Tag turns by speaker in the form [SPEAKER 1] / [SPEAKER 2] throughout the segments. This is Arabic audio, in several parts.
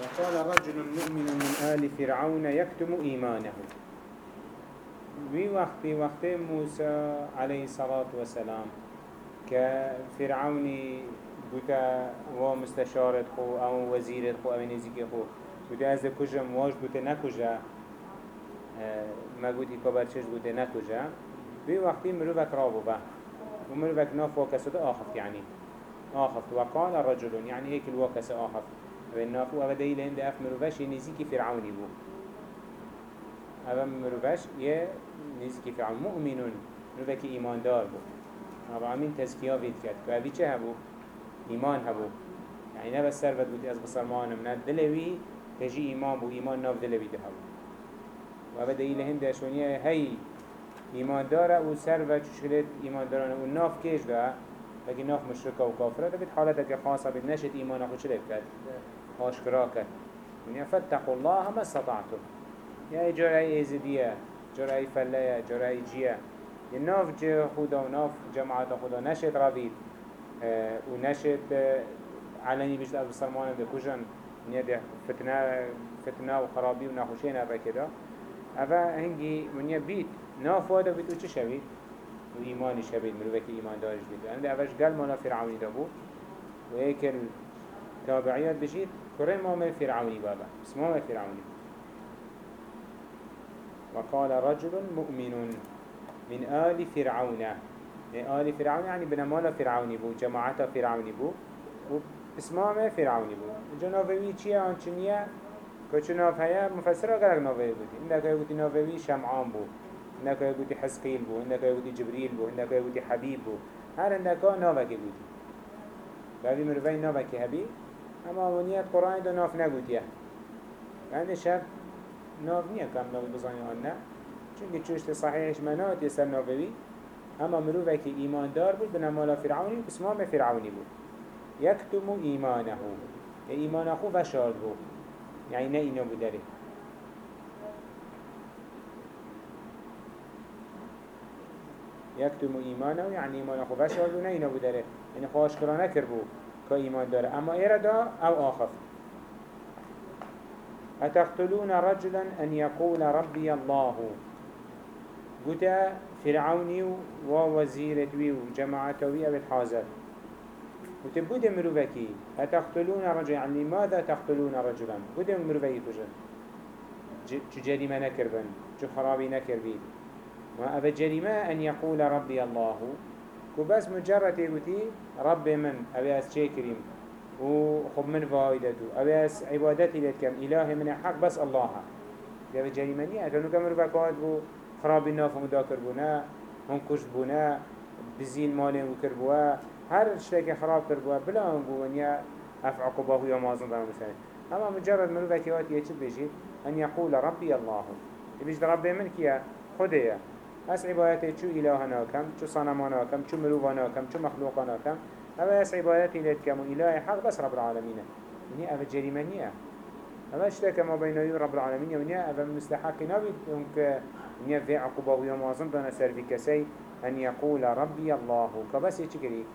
[SPEAKER 1] وقال رجل مؤمن من آل فرعون يكتم إيمانه. في وقت وقت موسى عليه الصلاة والسلام كفرعون بوتا و مستشارت خو أو وزيرت خو أو نزيك خو بوتا از کجم واش بوتا ما قلت كبرشش بوتا نکجا. في وقت مروفك رابو با ومروفك ناف وكسد آخف يعني آخف وقال رجل يعني هيك الوكس و ناخو او دیل هنده اف مروفش یه نزیکی فرعونی بو او مروفش یه نزیکی فرعون مؤمنون مروفه که ایماندار بو او همین تزکیه وید کرد. که اوی چه هبو؟ ایمان هبو. یعنی نه بس سربت بودی از بسرمانم نه دلوی تجی ایمان بو ایمان ناف دلوی ده هبو. و او دیل هنده شونیه هی ایمانداره و سر و چشکلت ایماندارانه و ناف کش ده. لكن ناف مشركة و كافرة ده بيت حالتك خاصة بيت نشت إيمان أخو چلت كد آشكرا كد ونيا فاتقوا الله ما استطعتم. يا جرعي إزدية جرعي فلايا جرعي جيه ناف جه خدا و ناف جماعت خدا نشد روید آه، و نشد آه، علنی بجد از بسرمان ده کجن نیده فتنه فتنه و خرابی و نخوشی نبه کدا اوه هنگی منیا بید ناف وادا بید و چه شوید؟ و ایمانی شوید مروفه که ایمان دارش بید. انده اوش گل مالا فرعونی دا بود. و ایک التابعیات بجید کره مام فرعونی بابا. بس مام فرعونی. وقال رجل مؤمن من آل فرعون. آل فرعون يعني بنمال فرعوني بو جماعة فرعوني بو واسمام فرعوني بو جنوبي چيه آن چنية كچو ناف هيا مفسره قلق نووي بودي عندك يقولي نووي شمعان بو عندك يقولي حسقيل بو عندك يقولي جبريل بو عندك يقولي حبيب بو. هر عندك نووكي بودي. بعدي مروفي نووكي هبي اما ونيات قرآن دو ناف نقوديه يعني شب ناف نية كم ناف بزاني آنه چونکه چوشت صحیحش منات یسر ناوی اما مروفه که ایمان دار بود بنمالا فرعونی اسمام فرعونی بود. یکتم ایمانه. ایمان خو وشاد بود. یعنی نه اینا بودره يكتم إيمانه يعني إيمان خو وشاد و نه اینا بودره یعنی خواهش کرانه کر بود که ایمان داره. اما ایردا أو آخف أتقتلون رجلا أن يقول ربي الله. قتا فرعوني ووزيرتوي وجماعتوي أبد حازر وتبود مروفكي أتقتلون رجلا. يعني لماذا تقتلون رجلا؟ بود مروفكي جو جريمة نكربن جو خرابي نكربين أبد جريمة أن يقول ربي الله. كبس مجرد يقولي رب من؟ أبي أسشيكريم وخب من فايدته أبي أس عبادتي لتكم إله من حق بس الله. ده جريمة نية. كانوا كمرو بكات بو؟ خراب الناف مدا كربونا هم كشت بونا بزين مالين وكربوا هر شتاك خراب كربوا بلا هم بوانيا أف عقباه يا مازن دارم مثلا أما مجرد منو بكيوات يتشد بيجي أن يقول ربي الله. يبيج ربي من كيا؟ خديا أس عبادتي شو إلهنا كم شو صنمنا كم شو ملوبنا كم شو مخلوقنا كم أما أس عبادتي لتكم إله حق بس رب العالمين هني أبا جريمانية أما اشتاك ما بين رب العالمين ونيا أبا مستحق نبي أنك نيا في عقوبة ويوم وازن دانا سر في أن يقول ربي الله. كبس يشكري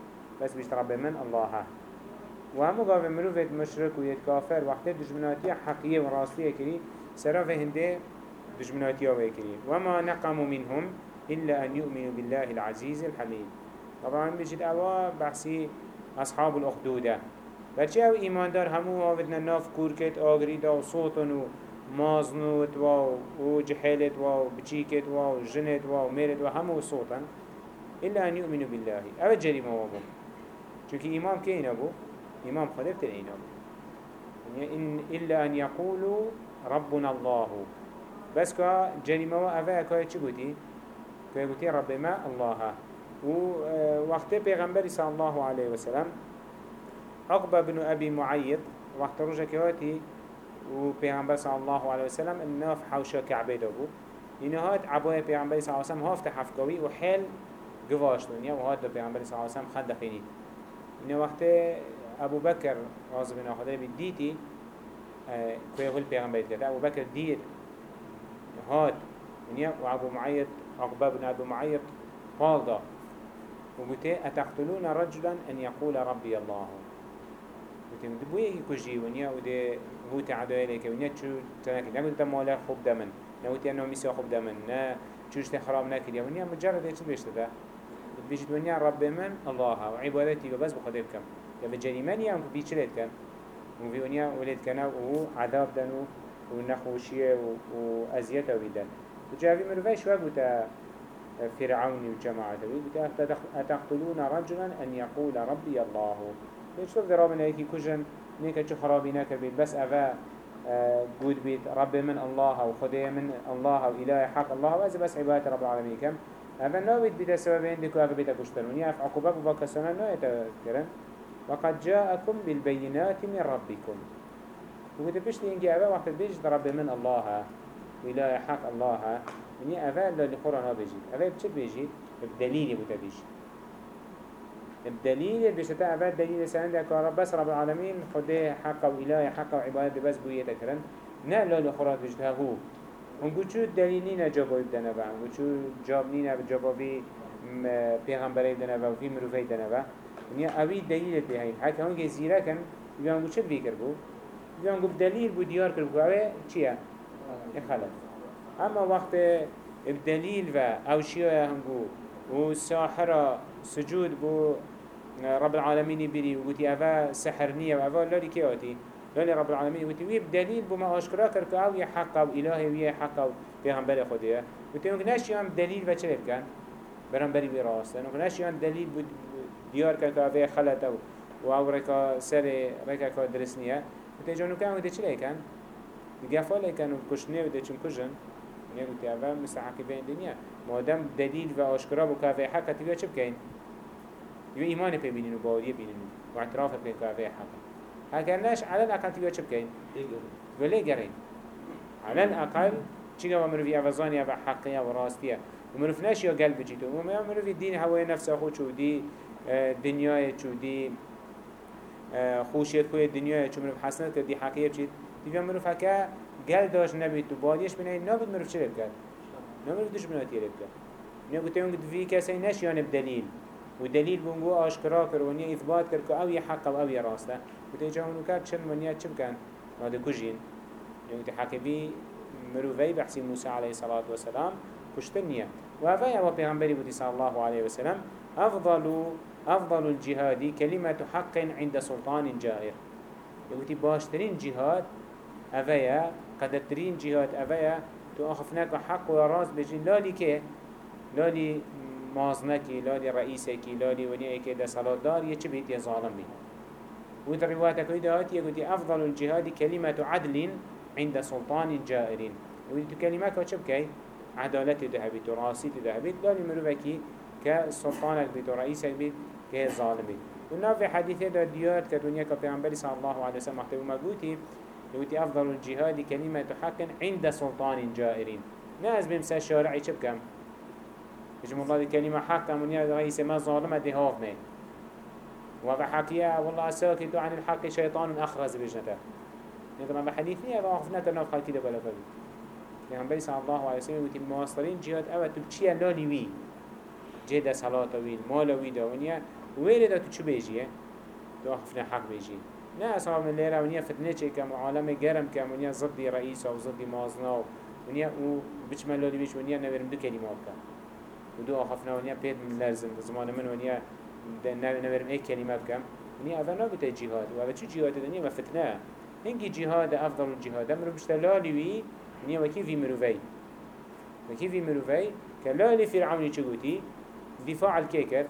[SPEAKER 1] بس بيشت رب من الله. وهمو قاوة مروفة مشرك ويت كافر وقت دجمناتية حقية وراستية كري سرافة هنده دجمناتية ويكري وما نقموا منهم إلا أن يؤمنوا بالله العزيز الحميد. طبعا بيجد أوا بحسي أصحاب الأخدودة. بچه أو ایماندار همو آودنا ناف کورکت آگریدا و صوتن و مازنوت و و و جنت و و همو صوتا إلا أن يؤمنوا بالله. أو جريمة وابو چونك إمام كين أبو إمام يعني إن إلا أن يقولوا ربنا الله. بس كا جريمة وأفا كا قوتي كا قوتي رب ما الله. و وقت پیغمبر صلى الله عليه وسلم عقبة بن أبي معيط وقت رجع كواتي و پیغمبر صلی الله علیه وسلم الناف حوشا کعبه دابو اینه هات عبای پیغمبر صلی الله علیه وسلم هافت حفکاوی و حل گواشتون یا و هات دا پیغمبر صلی الله علیه وسلم خد دخینید اینه وقت ابو بکر راضی بن خدا بی دیتی کوی هل پیغمبر کرد. ابو بکر دید هات و ابو معیط عقبه بن ابو معیط قال دا وقلت أتقتلون رجلا أن يقول ربي الله. قلت دبويه كجي ونيا وده هو تعدای لیکه ونیا چو تنکی نگوید تا مالا خوب دمن. نگوید انو میسا خوب دمن. نه چوش خراب نکرد ونیا مجرد چی بشته ده بيجي ونیا رب من الله. وعبادتي وبس بخده بكم يا بجريمان يا؟ بيشلت كان وفي ونیا ولد كان و عذاب دنو ونخوشيه وأزيته ويدن وجاء في مروفي شو بوتا فرعون وجماعته بوتا أتقتلون رجلا أن يقول ربي الله. ليش شوف ربنا هيك كجن نيكا شو خرابي ناكر بيت بس أفا قود بيت رب من الله وخدي من الله وإله حق الله وإذا بس عبادة رب العالمين كم أفا نوبيت بيت السببين ديكو أفا بيت أكشتر ونيا أف عقوبك وباكسونا نو يتكرن وقد جاءكم بالبينات من ربكم وقد بشتي إنجي أفا وقت بيجد رب من الله وإله حق الله. ونيا أفا اللي قرآن بيجي. أفا بچه بيجي؟ بدليل يبوتا بيجي الدليل بيشتا أفاد دليل سعند كارب بس رب العالمين خده حق وإله حق وعبادة بس بوية تكرن. نا لا لخرات بجتها هو. ونقول شو الدليل؟ نينا جابوا يبدنا با. ونقول شو جاب نينا جابوا في پیغمبره بدنا با وفي مروفه بدنا با. ونیا اوی دلیل به هین حتی هنگه زیره کن بیان گو چه بکر بو؟ بیان گو دلیل بو دیار کر بو اوه چیه؟ خلط اما وقت بدلیل و أو شیعه هنگو و ساحرة سجود بو رب العالمين بري وقتي أفا سحر نية وأفا لولي كيوتي لولي رب العالمين وقتي ويب دليل بما أشكرا كرك أو يحقا وإلهي ويه حقا وبيغمبر خديه وقتي ونك ناش يوم دليل بچلف كان برنبري براس ونك ناش يوم دليل ديار كرك أفا خلطه وأو ركا سر ركا كا وقتي جانو كان وقتي چلي كان قفاله كان وكشنه وقتي چم كشن يعني قلت أفا مستحقبين دنيا مادام دليل و آشکرا بو كافي حقا تبیا چه بكين يو إيمان پی بینین و باوریه بینین و اعتراف پی كافي حقا اگر ناش على الأقل تبیا چه بكين ولی گرین على الأقل چیگه و مروفی افزانی و حقیه و راستیه و مروف ناش یا قلب جیتو و مروفی دین هوای نفس خود چو دی دنیای چو دی خوشیت خوی دنیای چو مروف حسنت کرد دی حقیه بچید دیگه مروف هکا گل داشت نبید تو بادیش بینه نبید مروف چه کرد؟ نمر بدش بنا تيرب كر نيا قلت يوم قد في كسي نشيان بدليل ودليل بونجو آشكرا كر ونيا إثبات كر كأو يحق أو يراسته قلت يجاون وكاد شن ونيا تشب كان هذا كوجين نيا قلت حكي بي مروفي بحسي موسى عليه الصلاة والسلام كشتنيا وهذا هو بيغمبري بودي صلى الله عليه وسلم أفضل أفضل الجهاد كلمة حق عند سلطان جائر. يقول باشترين جهاد أفيا قدرترين جهاد أفيا تو آخفناك حق و راز بجين لالي كه لالي مازنكي لالي رئيسكي لالي ونيئكي دا صلاة دار يچه بيت يا ظالم بي وإذا رواياتك إذا هاتي يقول أفضل الجهاد كلمة عدل عند سلطان جائرين. يقول تو كلمات وچه بكي؟ عدالة ذهبت وراسيت ذهبت لالي مروفكي كسلطانك بيت ورئيسك بيت كظالم بيت ونافي حديثة دا ديات كدنيا كبيعنبري صلى الله عليه وسلم محتوى مقوتي يوتي أفضل الجهاد كلمة حق عند سلطان جائرين ناس بمسا شارعي چبكم بجم الله دي كلمة حق من يرد رئيس ما ظالمة دي هاف مين وفي حكيا والله ساكت عن الحق شيطان أخرز بجنته. نظام بحديثني أبا أخفنا كنا خالتي ده بلا فبي بلي صلى الله عليه وسلم يوتي المواصلين جهاد أبا تبتشيا لالي وي جهد صلاة وي المال وي دا ونيا ويلي دا تشو بيجي تو أخفنا حق بيجي نه اصحاب من لیره ونیا فتنه چه کم و عالم گرم کم ونیا ضدی رئیس و ضدی مازنا ونیا و بچ ملالی بیش ونیا نورم دو کلمات کن و دو آخفنا ونیا پید من لرزم زمان من ونیا نورم ایک کلمات کم ونیا اوه نابتا جهاد و اوه چو جهاد دنیا و فتنه هنگی جهاد افضل الجهاد مرو بشتلالی وی ونیا وکی في مروفي وكي في مروفي كلالي فرعوني چگوتي دفاع الكيكر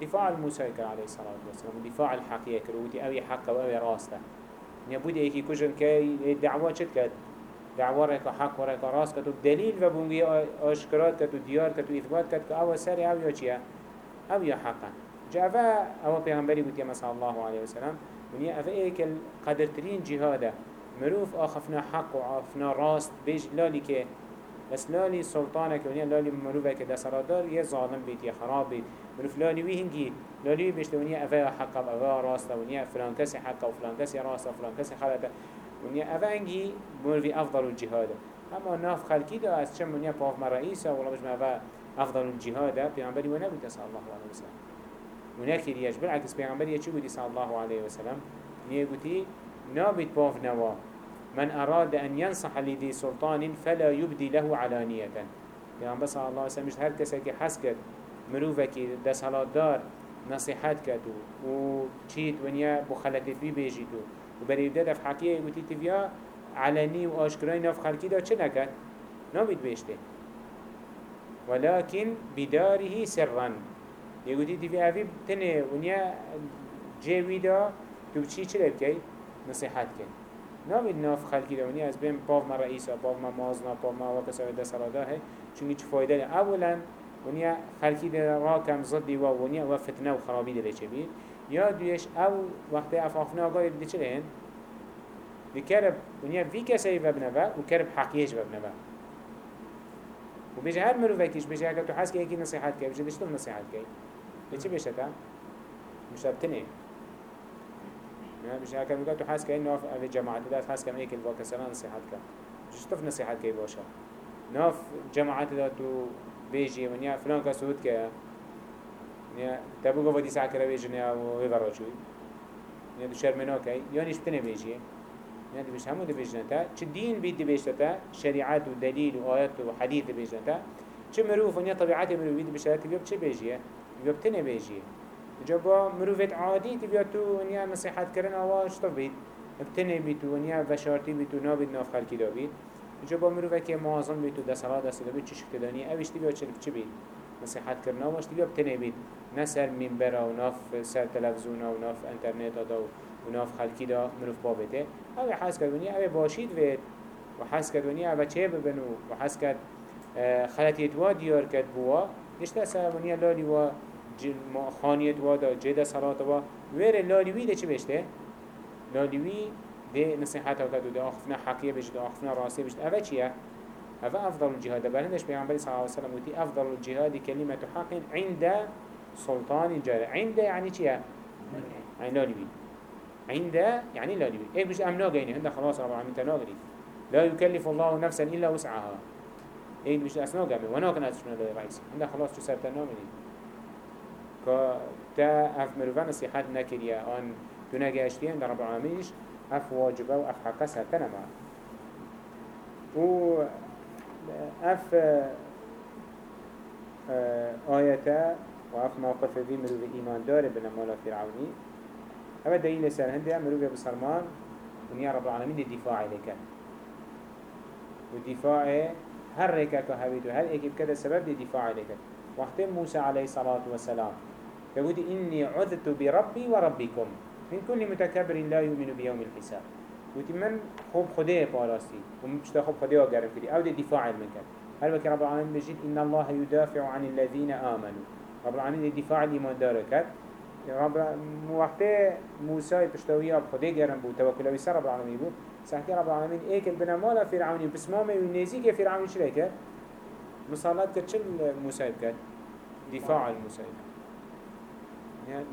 [SPEAKER 1] دفاع الموسى عليه الصلاة والسلام دفاع الحق يكروتي أوي حق وأوي راسته نبودي ايكي كجن كي دعوة شد كد دعوة ريكا حق وريكا راس كتو دليل وبونجي أشكرات كتو ديار كتو إثبات كتو أو سري أو يوشيا أو يحقا جاء أو بيغمبري قلت يا صلى الله عليه وسلم ونيا أفا إيك القدرترين جهادا مروف آخفنا حق وعافنا راست بيج لالي كي بس لالي سلطانك ونيا لالي مروفك دا سرادار يا ظالم بيت يا خراب بيت من فلاني وي هنجي لالي بيشت ونيا أفا حقا أفا راستا ونيا فلان كسي حقا وفلان كسي راستا وفلان كسي خلطا ونيا أفا هنجي في أفضل الجهاد. أما ناف خلقي دا از چم ونيا باف مرئيسا والله بجمع أفا أفضل الجهاد. بيعنبري ونبي صلى الله عليه وسلم ونيا كرياش بالعكس بيعنبري بودي صلى الله عليه وسلم نيا قوتي نابد باف نوا. من أراد أن ينصح لذي سلطان فلا يبدي له علانية يعني بس الله سمجد هر كسا حس كد مروفك ده صلاة دار نصيحات كدو و چيت ونيا بخلتت بي بيجيتو و بريد ده دف حكيه يقولي تفيا علني و آشكراي ناف خلقي ده چه؟ نابد بيشته ولكن بداره سرا يقولي تفيا اوي تنه ونيا جيوي ده تو بچي چه؟ نصيحات كن نابد ناف خلقي ده ونيا از بين باف ما رئيسا باف ما مازنا باف ما وكسا ده ده هي چونكي چه فايده اولا ونیا خلکی در را کم ضدی و ونیا و فتنه و خرابی داره چه بید؟ یا دویش او وقت افافنا آگاه دی چه لین دی کرب ونیا وی کسی وبنوه و کرب حقیش وبنوه و بیشه هر مروفکیش بیشه اگر تو حس که یکی نصیحت که بیشه دشتم نصیحت که بیشه؟ بیشه بتنه بیشه اگر میگه تو حس که این ناف اوی جماعت داد حس که ایک الواکسران نصیحت که بیشه تف نصیحت که باشه ناف جماعت داد تو بيجي ونيا فلان كسود كيا نيا تبو قوة دي ساعة كرا بيجي نيا ويبرا شوي نيا دو شرمنا كي يانيش بتنه بيجي. نيا دي بيش همو دي بيجي نتا چه دين بيد دي بيجي نتا شريعات ودليل وآيات وحديث دي بيجي نتا چه مروف مروف بيجي بيب تنه بيجي. جبا مروفت عادي تبيا تو ونيا نصيحات كرن آواش طب بيت بتنه بيتو ونيا وشارتي بيتو نابد ناف خلقي دا بيت اینجا با مروفه که معظم بید و دستلا دست دا بید چه شکل دانی؟ اوش تی بیا چه چه بید؟ نصیحت کرنا واش تی بیا بتنه بید نه سر منبرا و ناف سر تلفزیون و ناف انترنت دا و ناف خلکی دا مروف با بده. اوه حس کردونی اوه باشید وید. و حس کردونی اوه چه ببنو؟ و کرد خلطیت وا کرد بوا. نشته سرمونی لالی و خانیت وا دا جده صلات وا ویر لالی وی ده چه بشته؟ لالی وی ده نصيحته وكدو ده أخفنا حقية بجد ده أخفنا راسية بجد أفا چيه؟ أفا أفضل الجهاد. بلندش بيعنبالي صلى الله عليه وسلم وتي أفضل الجهاد كلمة حق عند سلطان جاري عند يعني چيه؟ يعني لا لبي عند يعني لا لبي إيه بجد أم ناقيني هنده خلاص رب العالمين تناقري لا يكلف الله نفسا إلا وسعها. إيه بجد أسنا قامي وناقن أسنا لا رئيس هنده خلاص جو سر تنامني كا تا أف مروفان نصيحات نكريا أن تناقشتين در رب العالمينش اف واجبه و اف حقه سرتنه معه و اف آياته و اف موقف ذي مروف ايمان داره بنمالا فرعوني اما دليل سر هنده مروف بسلمان ونيا رب العالمين الدفاع لك والدفاع هر ريكا كهبيت وهر ايكي بكذا سبب لدفاع لك وقت موسى عليه الصلاة والسلام يقول إني عذت بربي وربكم من كل متكبر لا يؤمن بيوم الحساب وتي من خوب خديه باراستي ومشتا خوب خديه وقرم كدي أو دي دفاع المنكر هل بك رب العالمين بجد إن الله يدافع عن الذين آمنوا. رب العالمين دفاع الإيمان داركت رب وقت موسى تشتويه بخديه قرم بو توكل ويسر رب العالمين بو سحكي رب العالمين ايك البنا مالا فرعوني بسمامه ونزيك فرعوني شليك مصالات كتشل موسى بكت دفاع الموسى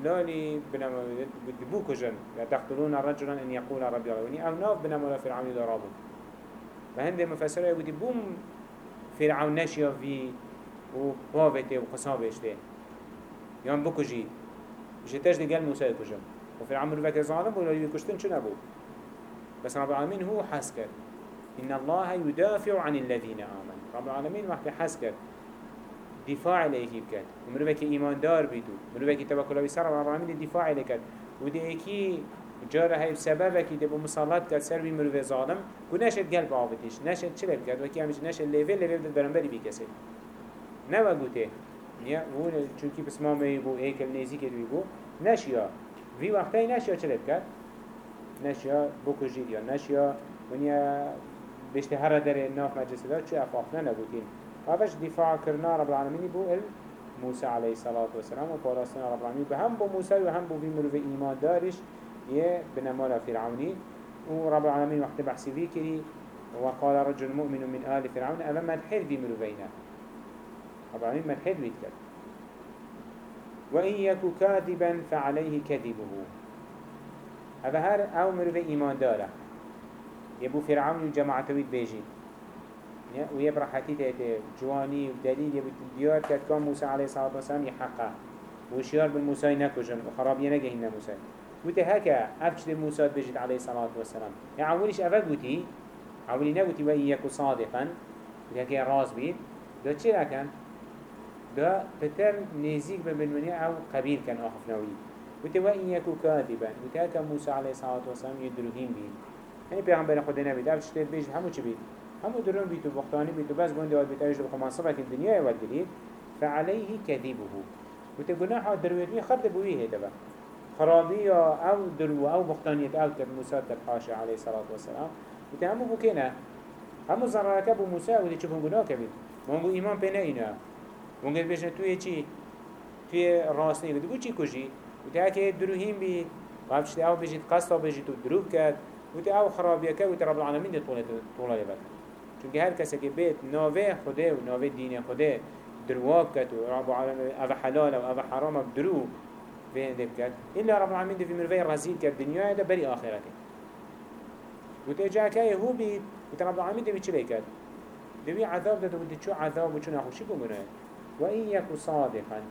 [SPEAKER 1] لالي بنما بدبو كجن تقتلون رجلا إن يقول ربي الله أو ناف بنما فرعون ضرابه فهند مفسرة يقول بوم فرعون نشيا في وبابته وقصابته يوم بكجي مش تجد قال موسى كجن وفرعون رفك ظالم ولا يكشتن شنو أبو؟ بس رب العالمين هو حسكر. إن الله يدافع عن الذين آمنوا. رب العالمين وقت حسكر. دفاع ليكي بكت ومروفك إيمان دار بيتو مروفك توكل بسر العالمين دفاع لكت ودي ايكي جاره هاي بسببك دبو مصالات كت سر بمروف ظالم. ونشد قلب عابتش نشد چلب كت وكي همش نشد ليفل ليفل دل برنبري بيكسي نوا قوته نيا هون چونكي بسمامه يبو ايكل نيزي كد بيبو نشيا في وقتها نشيا چلب كت نشيا بوكو جيديا نشيا ونيا بيشتهر در ناف مجلس دا چه افافنا نبوتين هذاش دفاع كرنا رب العالمين بو ال موسى عليه الصلاة والسلام وقارسنا رب العالمين بهم بو موسى وهم بو بيمرو في إيمان دارش يه بنمال فرعوني ورب العالمين وقت بحثي ذكري وقال رجل مؤمن من آل فرعون أما مدحد بيمرو بينا رب العالمين مدحد بيتكلم وإن يكو كاذبا فعليه كذبه هذا هر أو مرو في إيمان داره يبو فرعون الجماعة ويد بيجي ويا برحتي تيت جواني ودليل يبت ديار كات كان موسى عليه الصلاة والسلام يحقق وشيار بالموسى نكوجن وخراب ينجهن موسى. قلت هكا أفشت موسى بجد عليه الصلاة والسلام. يعني أوليش أفل قلتي أولي نقلتي وإن يكو صادقا قلت هكا راز بيت. ده چه لكن ده بتر نزيك ببنونية أو قبيل كان أخف نوي قلت وإن يكو كاذبا قلت هكا موسى عليه الصلاة والسلام يدرهين بيت. يعني پیغمبر خدا نبید أفشت بجد همو چه بيت؟ همو درون بيتو بختاني بيتو بس بوندي واد بيتاوش بخمان صفك الدنيا واد قليل فعليه كذبه قلت قناح درويت خرد بويه هذا خرابي أو درو أو بختانية أو كب موسى تبحاشا عليه الصلاة والسلام وتي همو بكينا همو زرارك أبو موسى ودي چبون گناه كبير مونگو إيمان بينا إنا مونگو بيشنا توي چي توي راسني ودي بو چي كجي وتي هكي دروهين بي قابشت أو بيجيت قصة بيجيت دروب كد وتي أو خرابية كد وتي رب العالمين دي طولة طولة چونك هر کسی که بیت ناوه خوده و ناوه دین خوده درواب کد و رب العالمين أو حلال و أو حرام درو بين ده بكت إلا رب العالمين ده في مرفي رزيل كت دنيا ده بري آخرته وتجا كاي هو بي رب العالمين ده بيچه بكت ده عذاب ده ده شو عذاب وشو نخوشي بمنه وإن يكو صادقا.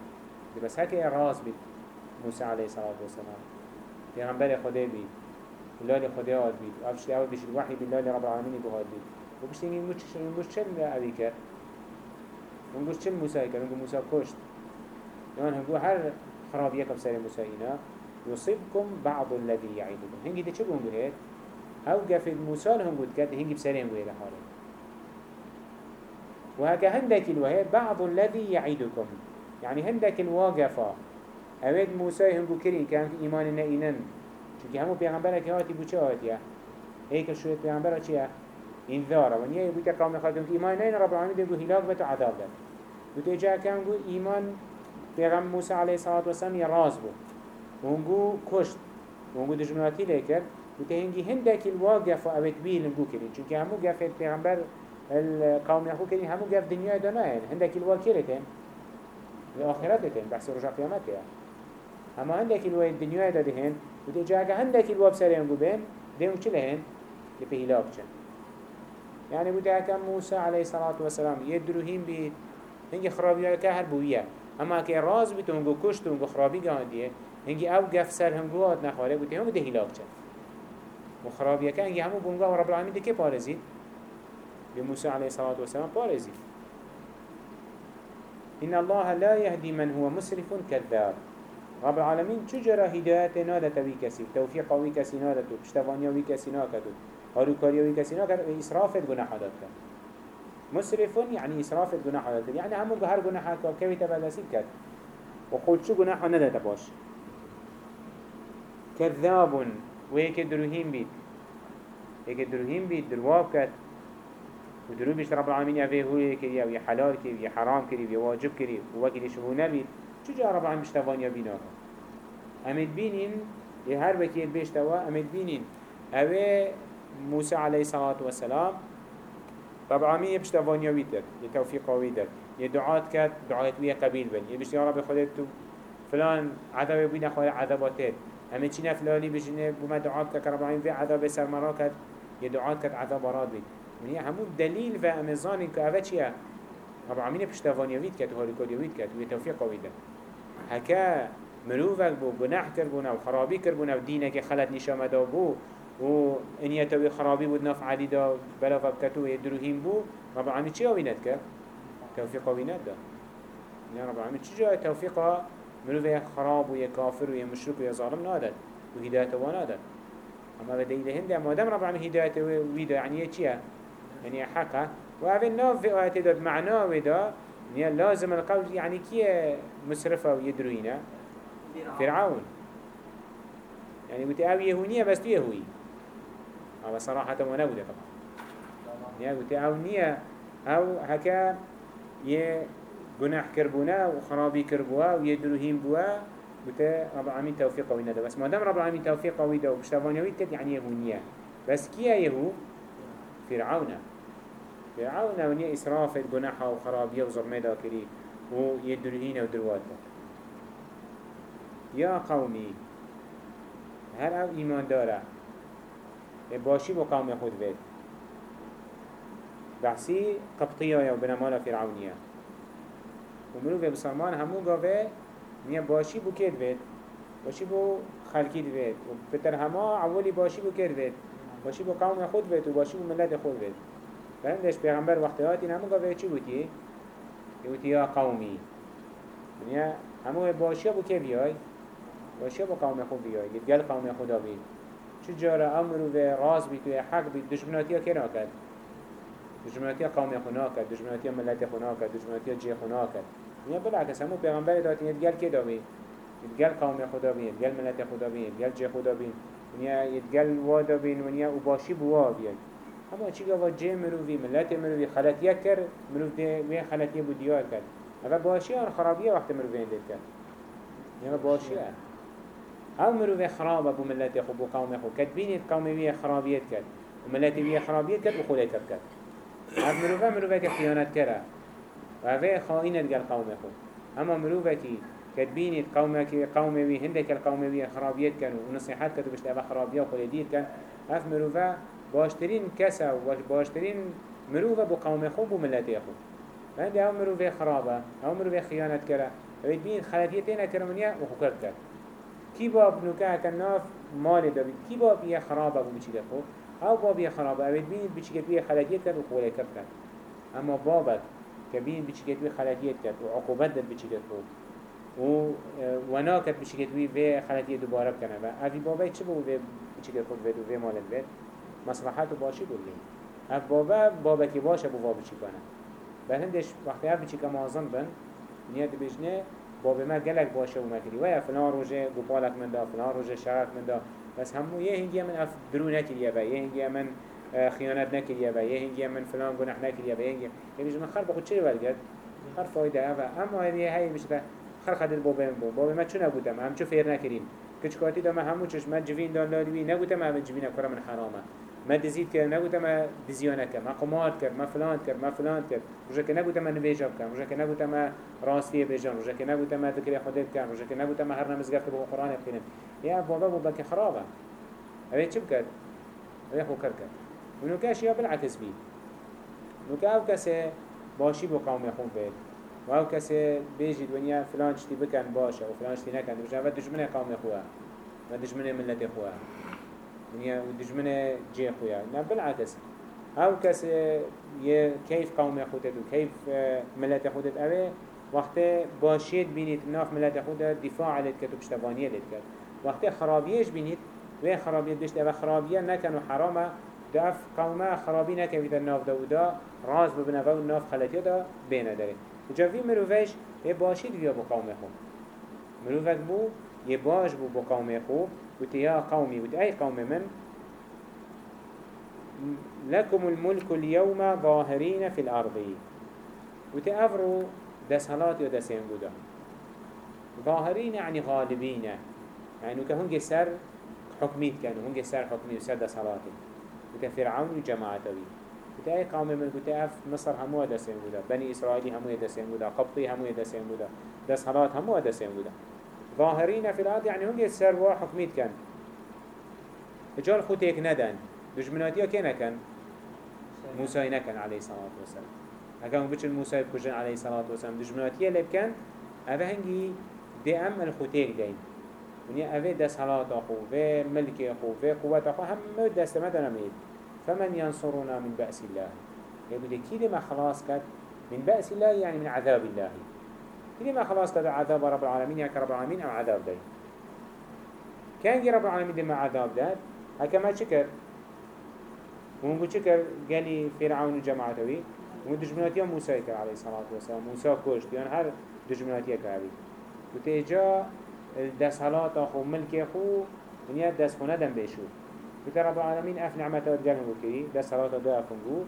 [SPEAKER 1] ده بس هكا راز بيت موسى عليه الصلاة والسلام پیغمبر خدا بيت لال خدا آد بيت أفش دعوة بيش الوحي بالله رب العالمين بهاد بيت وبش تنجي مش چل أبي كر ونقول چل موسى كر ونقول موسى كشت. يعني هنقول هر خرابية كم سر موسى يصيبكم بعض الذي يعيدكم هنجي ده چه هيد هاو قفل موسى لهم قد كد هنجي بسرهم قوي لحاله وهكا هندك الوهي بعض الذي يعيدكم يعني هندك الواقفة. اوید موسى هنگو كري كان في إيمان نئينن چونك همو پیغمبرك هاتي بو چه هاتيا هيك شوية پیغمبرك چه انذارا ونيا يبوتا قوم خاتم في إيمان نئين رب العالمين دنگو هلاك بتو عذاب دن بتجا كان إيمان پیغمبر موسی علیه الصلاة والسلام یه راز بود. ونگو کشت. ونگو دجمناتی لیکر. و تهنگی هندکی الواقف و اوید بیل نگو کرین چونکه همو گفت پیغمبر القوم يخو كرين همو قف دنيا داناين هندك الواكرتين لآخرتين بحث رجع قيامتها اما هندك الوا الدنيا دادهن وده جاك هندك الواب سرين قبين ديهم چلهن لبهلاك چن. يعني بده موسى عليه الصلاة والسلام. يدروهين بي هنگي خرابيا كهر بويا اما که راز بیتو هنگو کشت و هنگو خرابی گاندیه. هنگی أو گف هنگو هات نخواره بوده همو ده هلاک چند و خرابیه که هنگی همو بونگا و رب العالمین ده که پارزید؟ به موسی علیه الصلاة والسلام پارزید. إن الله لا يهدي من هو مسرف كذاب رب العالمين چجرا هدايت نادت وي كسي توفيق وي كسي نادت پشتوانيا وي كسي ناكدو هاروكاريا وي كسي ناكد إسرافت گناح داد كد مسرف يعني إسراف الجناح هذا يعني همو هر جناح كوي تبلسيب كد وقول شو جناح ندى تباش كذاب وهيك دروهين بيت هيك دروهين بيت درواب كد ودرو بيش رب العالمين يفيه هو كري ويا حلال كري ويا حرام كري ويا واجب كري ووكي شبه نبيت شو جاء رب العالمين مشتفان يبيناه أمد بينين يهر بكير بيش توا أمد بينين أوه موسى عليه الصلاة والسلام. رب العالمين يبشت وانيا ويدر يتوفيق ويدر يدعات كات دعات ويا قبيل بن يبشت يا رب خدت فلان عذاب بينا خواه عذاباتات همه چينا فلاني بجنه بما دعات كات رب العالمين في عذاب سر مراكت يدعات كات عذاب راد بين من همو دليل و امزان كأفا چيا رب العالمين يبشت وانيا ويد كات وهاري كات يويد كات ويتوفيق ويدر هكا مروفك بو گناح کربونا و خرابي کربونا و دينك خلت نشامده بو. و ان يتوي خرابي بود نف عدي دا بلا فبكتو يدروهين بو رب العالمين چي اوينت كر؟ توفيق اوينت دا يعني رب العالمين چي جاء توفيق مروف خراب و كافر و مشرك و ظالم نادد و هداية وانادد أما بده إذا هنده ما دام رب العالمين هداية ويدا يعني چية؟ يعني حقا و اوه ناف في آيات داد معنا ودا يعني لازم القول يعني كيه مسرفة و يدروهينه؟ فرعون يعني قلت أو يهونية بس يهوي أو صراحة ما نبوده طبعا نیا گوته أو نیا أو هكا يه گناح كربونا وخرابي كربوا ويه دروهين بوا قلت رب العالمين توفيق وينا ده بس ما دام رب العالمين توفيق ويدا يويد كد يعني يهونية بس كيا يهو؟ فرعون. فرعون ونيا إسراف الجناح وخرابية وظلمه دا كري ويدروهين ودروات. يا قومي هل أو ایمان دارة؟ باشی با قوم خود بید بحثی قبطیه یا بنمال فرعونیه. و مروف بسلمان همو گاوه نیه باشی بو کید بید. باشی بو خلکی دوید و پتر همه اولی باشی بو کرد باشی بو قوم خود بید و باشی بو ملت خود بید. بلندش پیغمبر وقتی هاتی نمو گفت چی بودی؟ یوتی یا قومی. یعنی همه باشی بو که بیای؟ باشی بو قوم خود بیای. گل قوم خدا بید چو جاره امرو و راز بید و حق بید دشمناتی ها که ناکد دشمناتی قوم خنا کرد دشمناتی ملت خنا کرد دشمناتی جه خنا کرد یعنی بالعکس همو پیغمبر داد یه گل که داوی يتقال قوم خدا بين يتقال ملت خدا بين يتقال جه خدا بين ونیا يتقال وادا بين ونیا و باشی بوا بید اما چی گوا جه مروفی ملت مروفی خلطیه کر مروف ده خلطیه بودیار کرد اما باشی آن خرابیه وقت مروفی اندید کرد یعنی باشیه أو مروف خرابه بو ملت خو بو قوم خو کد بینید قوم وی خرابیت کرد و ملت وی خرابیت کرد و خودت کرد هر مروفه مروفه که خیانت کرد و اوه خائنت گل قوم خو اما مروفه که كتبيني قومك قومي وي هندك القومي وي خرابيت كانوا. ونصيحات كتب بشت أبا خرابية وخليديت كان. أف مروفا باشترين كسا وباشترين مروفا بو قومي خو بو ملتي خو هندي أو مروفا خرابة. أو مروفا خيانت كرا بين خلاتيتين كرمانيا وخكرت كر کی با بنوکه نوکه ناف مال دابید کی با بیه خرابه بو بچی خو او با بیه خرابه اوید بینید بچی که بیه خلقیت کرد و خوله کرد کرد. اما بابت که بینید بچی که بیه خلقیت کرد و عقوبت در بچی دفو و ونا کرد بچی که بیه دوباره بکنه و اوی بابای چه بود وی بچی بید و بیه مال بید مصلحت و باشی بولید اف بابا بابا که باشه بو بابا چی کنه. به هندش وقتی اف بچی که مازم بن نیت بجنه بابا ما گلک باشه و مکری و فلان روژه گوپالک من دا فلان روژه شرک من دا بس همو یه هنگی من اف درو نکریه و یه هنگی من خیانت نکریه و یه هنگی من فلان گناه نکریه و یه هنگی یه بجنه خر بخود چه ولگد خر فایده اما اما هذه هاي مش خر خدر بابا بو بابا ما چون نبودم؟ هم چو فیر نکریم. کچ کاتی دام همو چش من جوین دان لالوی نگوتم هم جوین کرا من حرامه. ما دزید کرد نگوتم ما دزیانه کرد ما قمار کرد ما فلان کرد ما فلان کرد. روزه که نگوتم من نویجاب کرد روزه که نگوتم ما راستی بیجان روزه که نگوتم ما ذکر خودت کرد روزه که نگوتم ما هر نماز گفت بو قرآن بخونم. یا بابا بابا که خرابه. اوه چه بکرد؟ اوه خو کرد. ونو کاش یا بالعکس بی نو که أو کسی باشی بو قوم خود بید. و أو کسی بیجید ونیا فلان چتی بکن باشه. و فلان چتی نکن. بجن و دجمن قوم خواه. و دجمن ملت خواه. ونیا و دجمن جی خواه نه بالعکس أو کسی یه کیف قوم خودت و کیف ملت خودت اوه وقت باشید بینید ناف ملت خودت دفاع علت کرد و پشتوانیه لید کرد وقت خرابیش بینید و خرابیت بشت اوه خرابیه نکن و حرامه داف قومه خرابی در ناف دا راز ببنه و ناف خلطیه دا بینه داره جاوی مروفش باشید بیا با قوم خو مروفک بو یه باش بو با قوم خو و تیا قومی و ای قوم من؟ لكم الملك اليوم ظاهرين في الأرض. وتأفروا دسهلات يا دسين بودا. ظاهرين يعني غالبين. يعني كهنج سر حكميت كانوا هنج سر حكمي وسر دسهلات وكفرعون وجماعته بتاعي قوم من؟ بتاعف مصر همو دسين بودا. بني إسرائيل همو دسين بودا. قبطي همو دسين بودا. دس حالات همو دسين بودا. ظاهرين في الأرض يعني هم يسر حكميت كان. رجال خوتيك ندن دجمناتيا كينا كان؟ موسى. نكن عليه الصلاة والسلام. هكذا بيش موسى بكجن عليه الصلاة والسلام. دجمناتيا اللي بكن أفا هنجي دي أم الخوتيك دين ونيا أفا دس حالات أخو في ملك أخو في قوة أخو هم دست مدنا ميد فمن ينصرنا من بأس الله. يقول كده ما خلاص كد من بأس الله يعني من عذاب الله. كده ما خلاص كد عذاب رب العالمين يعني رب العالمين أو عذاب ده كان رب العالمين دي ما عذاب ده هكا ما شكر. ونقول شكر قالي فرعون وجماعته ودجمناتيا موسى كر عليه الصلاة والسلام. موسى كوشت يعني هر دجمناتيا كابي وتيجا دس هلات أخو ملك أخو ونيا دس خونه دم بيشوف بتا رب العالمين اف نعمته ادقال بكري ده صلاة ده افنجو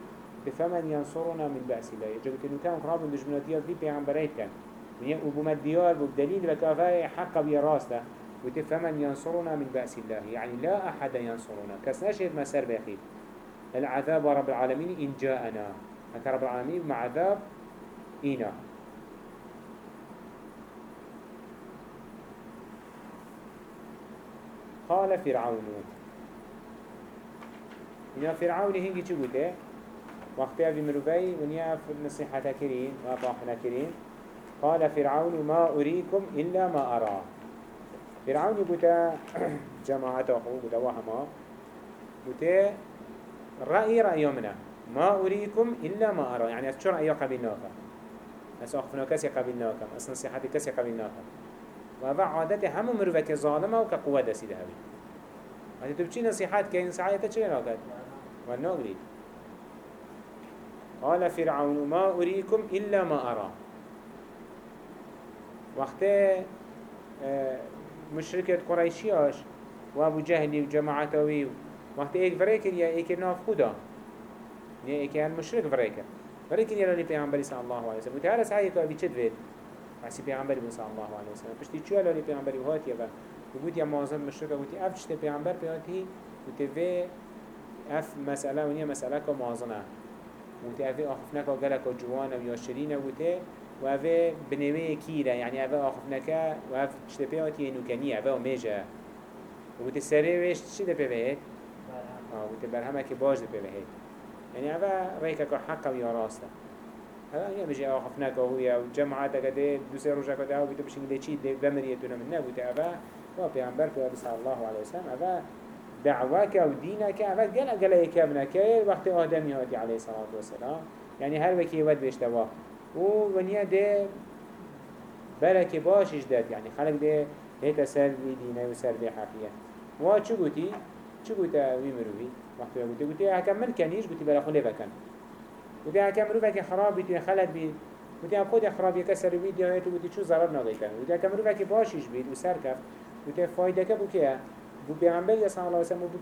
[SPEAKER 1] بفمن ينصرنا من بأس الله. يجب كنو كان قراب من دجمناتيات دي بيغمبريت كان وبما ديار بدليل بكافاية حق بيا راسته وتفمن ينصرنا من بأس الله. يعني لا أحد ينصرنا. كسناشد ما سر بخير العذاب رب العالمين إن جاءنا. هكا رب العالمين مع عذاب إينا. قال فرعون. إنها فرعون هنجي چه بوده وقتی اوی مروبی ونیا نصیحت کرین و طاحنا کرین قال فرعون ما أريكم إلا ما أرى. فرعون يقول جماعة أخو قلت وهما قلت رأي رأي منا ما أريكم إلا ما أرى. يعني أشو رأي قبلناك أس أخفنا كسي قبلناك أس نصيحتي كسي قبلناك وهذا عادة هم مروفك ظالمة وكقوة دسي ذهبي هذه تبچي نصيحات كين سعية چلين أكاد ونقريد قال فرعون ما أريكم إلا ما أرى. وقت آه، مشركة قريشياش وابو جهلي وجماعته وقت ايك فريكر يا ايك ناف خدا. يا ايك المشرك فريكر فريكر يا للي پیغمبر صلى الله عليه وسلم. وتعالى سعيه تو ابي چد فيد عسي پیغمبر صلى الله عليه وسلم. پشتی چو للي پیغمبر وهات يا وقت يا مازن مشرك وقت اف چت پیغمبر پیاتی وقت في اف مسألة ونيا مسألة كمازنة وقت اف اخفناك وقالك جوانا ويا شرينا وقت وهذا بنوي كيرا يعني هذا أخفناك وهذا تشتبهاتي نوكانية هذا وميجا وقت السرير ويش تشتبه آه وقت برهمه که باش ده بهید يعني هذا ريكا كحقا ويا راسته. هذا يعني بيجي أخفناك وهو جماعة كده دوسي روجا كده وبيتو بشين ده چي ده بمريتنا من نبوت هذا هو بيعنبر في صلى الله عليه وسلم هذا دعوك أو دينك هذا قال قال يكابنك وقت آدم يهاتي عليه الصلاة والسلام يعني هر وكي ود بيشتواه ونيا ده بركة باشش داد. يعني خلق ده هيتا سر بي دينه وسر بي حقية وا چو گوتي چو گوتا وي مروي وقت گوتي گوتي هكم من كنيش گوتي بلا خله بكن گوتي هكم مروي كي خراب بيتو خلق بي گوتي هم خود خراب يكسر بي دينه گوتي چو ضرر ناغي كن گوتي هكم مروي كي باشش بيد وسر كف گوتي فايده که بو كيه بو پیغمبر الله عليه وسلم بو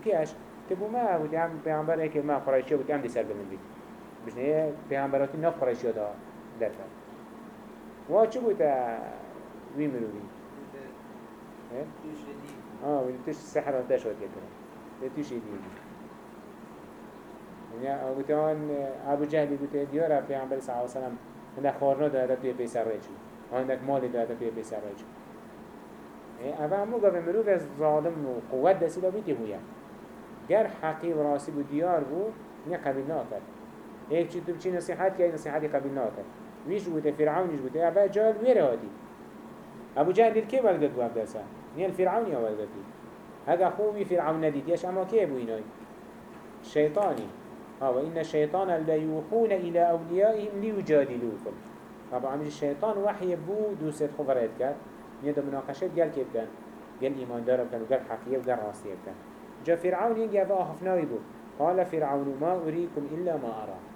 [SPEAKER 1] تبو ما گوتي هم پیغمبر ما قريشي گوتي هم دي سر بمن دا. دفن وا چه بوده وی مروری؟ مروی آه ولی توش سحر آن تشهد کردن ده توش ایدی یعنی گوته آن ابو جهلی گوته دیاره پیغمبر صلی اللہ علیہ وسلم هندک خارنا داده توی پیسر رای چون هندک مالی داده توی پیسر رای چون اوه همو گوه مروف از ظالم و قوت دستی دا بیدی هویم گر حقی و راسی بود دیار بود نیا قبیل نا ناکرد ایک چی تو بچی نصیحت که نصیحتی قبیل ناکد ويش بوده فرعون ويش بوده أبا جهل ويره هادي أبو جهل الكي ولدت بو أبداسا نيا الفرعون يا ولدتي هذا خوي فرعون نديت ياش أما كي أبو إناي شيطاني ها وإن الشيطان يوحون إلى أوليائهم ليجادلوكم طبعا مش الشيطان وحي بو دوسة خبرات كات نيدا مناقشات قال كيف كان قال إيمان دارب كان وقال حقية وقال راسية كان جا فرعون ينجي أبا أخفناوي بو قال فرعون ما أريكم إلا ما أرى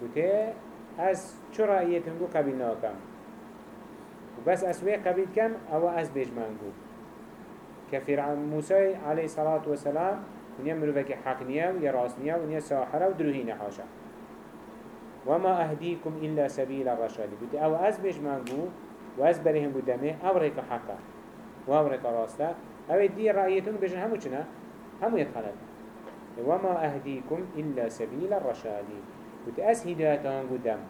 [SPEAKER 1] بوتي از چو رأيتهم دو قبيل ناكم وبس أسوي قبيل كم؟ أو أس بيج منقو كفرعون موسى عليه الصلاة والسلام ونيا مروفك حق نيا ويا راس نيا ونيا ساحرة ودروهين حاشا. وما أهديكم إلا سبيل الرشاد. بودي أو أس بيج منقو وأس بريهم بدمه أو ريك حقا وأو ريك راستا. أو دي رأيتهم بيجن همو چنا؟ همو يدخلت وما أهديكم إلا سبيل الرشاد. وت أس هدايتان قدام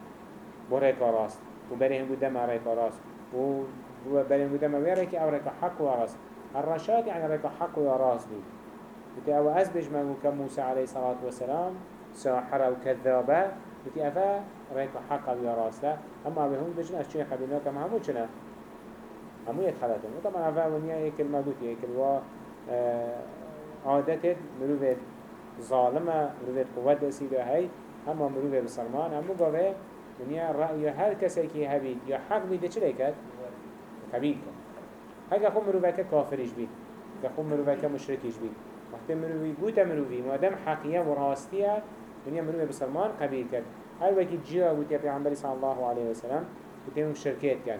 [SPEAKER 1] بريك راست وبريهم قدام ريك راست وبريهم قدام ويريك أو ريك حق وراست الرشاد يعني ريك حق وراست بي وت أو أس بجمعه كموسى عليه الصلاة والسلام ساحرة وكذابة وت أفا ريك حق وراسته أما بهم بجن أشياء قبلنا كما همو چنا همو يدخلتهم وطبعا أفا ونيا يكل ما قلت يكل و عادتت مروفت ظالمة مروفت قوة دسيدة هاي اما مروفه بسلمان همو قوه دنیا رأی هر کسی که هبید یا حق بیده چه لیکد؟ قبیل کن. هگه مروفه که کافرش بید هگه مروفه که مشرکش بید وقتی مروفی گوتا مروفی مادم حقیه و راستیه دنیا مروفه بسلمان قبیل کرد. هر وقتی جیا گوتی پیغمبری صلی الله علیه وسلم گوتی هم شرکت کرد.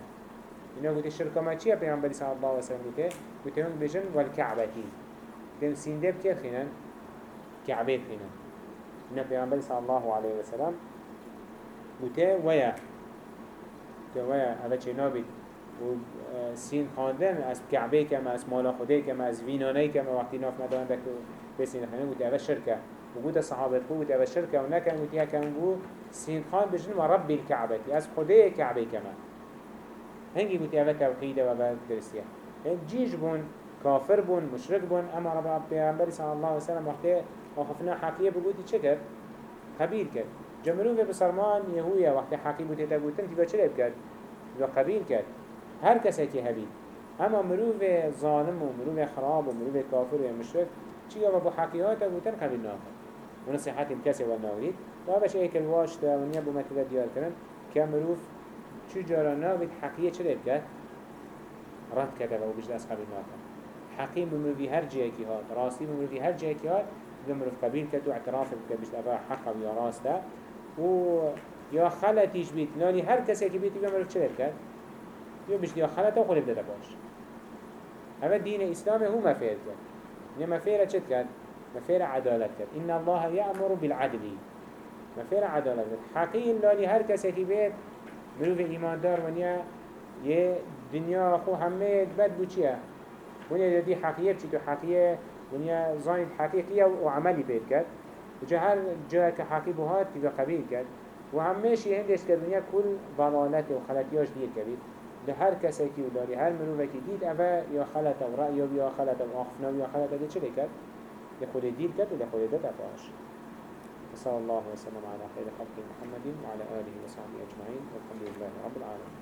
[SPEAKER 1] اینا گوتی شرکا ما چیه پیغمبری صلی علیه وسلم گوتی گوتی هم بجن والکعبتی هم سینده بکر خینن کعبه خینن إن پیغمبر صلى الله عليه وسلم بوته ويا بوته ويا هذا چه نابید و سين خاندن از كعبه كما از مالا خوده كما از وینانه كما وقتی ناف مدان دك بسين خانه بوته اوه شركه و بوته صحابت خو بوته اوه شركه و نکن بوته هکن بو سين خان بجن و رب الكعبه از خوده كعبه كما هنگی بوته اوه توحيده و بعد درستيه جيش بون كافر بون مشرك بون اما رب پیغمبر صلى الله عليه وسلم وقتی خب آخفنا حقیه بگوتی چه کرد؟ قبیل کرد جمروف بسرمان یهویا وقتی حقی بوده تا گوتن تیگا چه لب کرد؟ و قبیل کرد هر کسی که هبید اما مروف ظالم و مروی خراب و مروی کافر و مشرک چی اما با حقیقات بودن قبیل نه و نصیحتیم کسی و ناورید و اوش ایک الواش دا و نیا بومت دا دیار کنن که مروی چو جارا ناوید حقیه چه لب کرد؟ رد کرده و بجد از قبیل حقیم بمروفی هر جایی که هات راستی بمروفی هر جایی که هات بمروف قبیل کرد اعتراف کرد بجد افا حقا یا راسته و یا خلطیش بیت لانی هر کسی که بیتی بمروف چه کرد؟ یا بجد یا خلطه و خلب داده باش. هذا دين إسلام هو مفير كان يعني مفيرة شد كان؟ مفيرة عدالة كان. إن الله يأمر بالعدل. مفيرة عدالة كان. حقيقي لالي هر كسي بيت مروف إيمان دار ونيا يه دنيا خو همه بد بو ونيا دي حقيقية بچي تو حقيقية ونيا زايد حقيقية وعملي بيت كد وجه هر جاء كحقيق بهات تبقى قبيل كد وهمشي هندش كد ونيا كل ضلالات وخلاتياش دير كبير لهر کسی که داری هر مروفه که دید اوه یا خلط أو رأی یا خلط أو آخفنا یا خلط أو چه کرد؟ لخود دید کرد و لخود دید افاش. صلى الله وسلم على خير خلق محمد وعلى آله وصحبه أجمعين والحمد لله رب العالمين